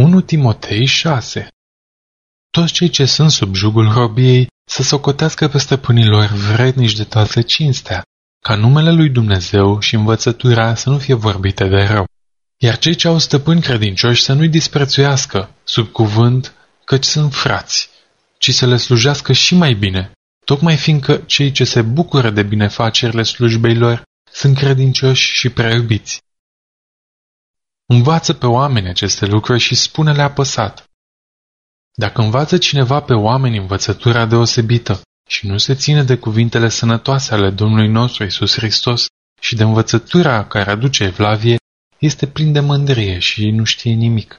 1 Timotei 6 Toți cei ce sunt sub jugul robiei să socotească pe stăpânilor vrednici de toată cinstea, ca numele lui Dumnezeu și învățătura să nu fie vorbite de rău. Iar cei ce au stăpâni credincioși să nu-i disprețuiască, sub cuvânt, căci sunt frați, ci să le slujească și mai bine, tocmai fiindcă cei ce se bucură de binefacerile slujbei lor sunt credincioși și prea iubiți. Învață pe oameni aceste lucruri și spune-le apăsat. Dacă învață cineva pe oameni învățătura deosebită și nu se ține de cuvintele sănătoase ale Domnului nostru Isus Hristos și de învățătura care aduce evlavie, este plin de mândrie și nu știe nimic.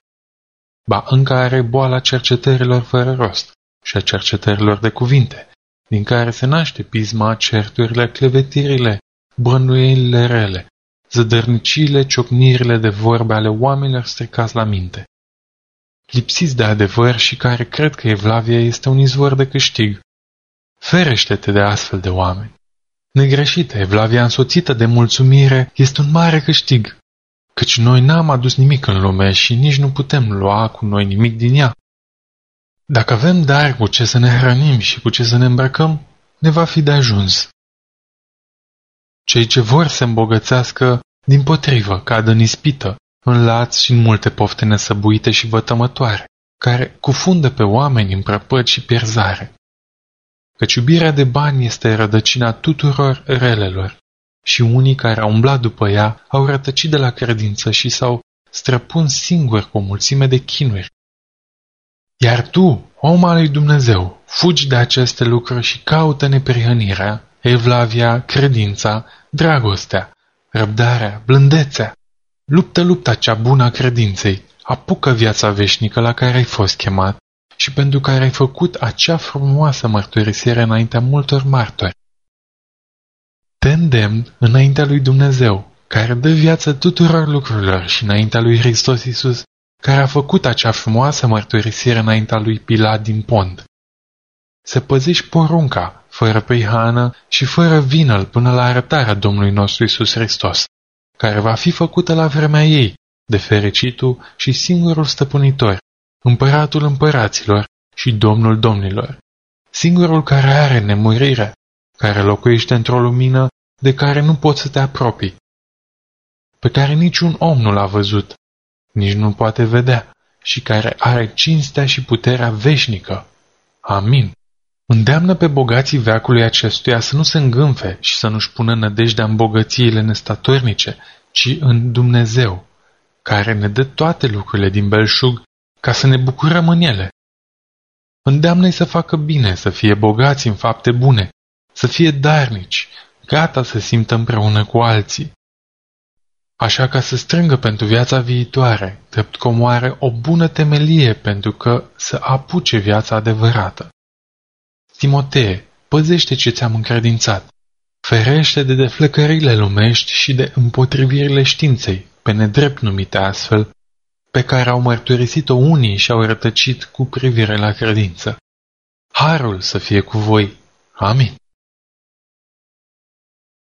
Ba încă are boala cercetărilor fără rost și a cercetărilor de cuvinte, din care se naște pisma, certurile, clevetirile, bănuielile rele, zădărniciile, ciocnirile de vorbe ale oamenilor stricați la minte. Lipsiți de adevăr și care cred că Evlavia este un izvor de câștig. Ferește-te de astfel de oameni. Negreșită, Evlavia însoțită de mulțumire este un mare câștig, căci noi n-am adus nimic în lume și nici nu putem lua cu noi nimic din ea. Dacă avem dar cu ce să ne hrănim și cu ce să ne îmbrăcăm, ne va fi de ajuns. Cei ce vor să îmbogățească, din potrivă, cad în ispită, în lați și în multe pofte nesăbuite și vătămătoare, care cufundă pe oameni în prăpăd și pierzare. Căci iubirea de bani este rădăcina tuturor relelor și unii care au umblat după ea au rătăcit de la credință și s-au străpun singuri cu o mulțime de chinuri. Iar tu, om al lui Dumnezeu, fugi de aceste lucruri și caută neprihănirea, evlavia, credința, dragostea, răbdarea, blândețea. Luptă lupta cea bună a credinței, apucă viața veșnică la care ai fost chemat și pentru care ai făcut acea frumoasă mărturisire înaintea multor martori. Te îndemn înaintea lui Dumnezeu, care dă viață tuturor lucrurilor și înaintea lui Hristos Iisus, care a făcut acea frumoasă mărturisire înaintea lui Pilat din pont. Să păzești porunca, fără prihană și fără vină până la arătarea Domnului nostru Isus Hristos, care va fi făcută la vremea ei, de fericitul și singurul stăpânitor, împăratul împăraților și domnul domnilor, singurul care are nemurire, care locuiește într-o lumină de care nu poți să te apropii, pe care niciun om nu l-a văzut, nici nu poate vedea, și care are cinstea și puterea veșnică. Amin. Îndeamnă pe bogații veacului acestuia să nu se îngânfe și să nu-și pună nădejdea în bogățiile nestatornice, ci în Dumnezeu, care ne dă toate lucrurile din belșug ca să ne bucurăm în ele. Îndeamnă-i să facă bine, să fie bogați în fapte bune, să fie darnici, gata să simtă împreună cu alții. Așa ca să strângă pentru viața viitoare, drept comoare o bună temelie pentru că să apuce viața adevărată. Timotee, păzește ce ți-am încredințat. Ferește de deflăcările lumești și de împotrivirile științei, pe nedrept numite astfel, pe care au mărturisit-o unii și au rătăcit cu privire la credință. Harul să fie cu voi. Amin.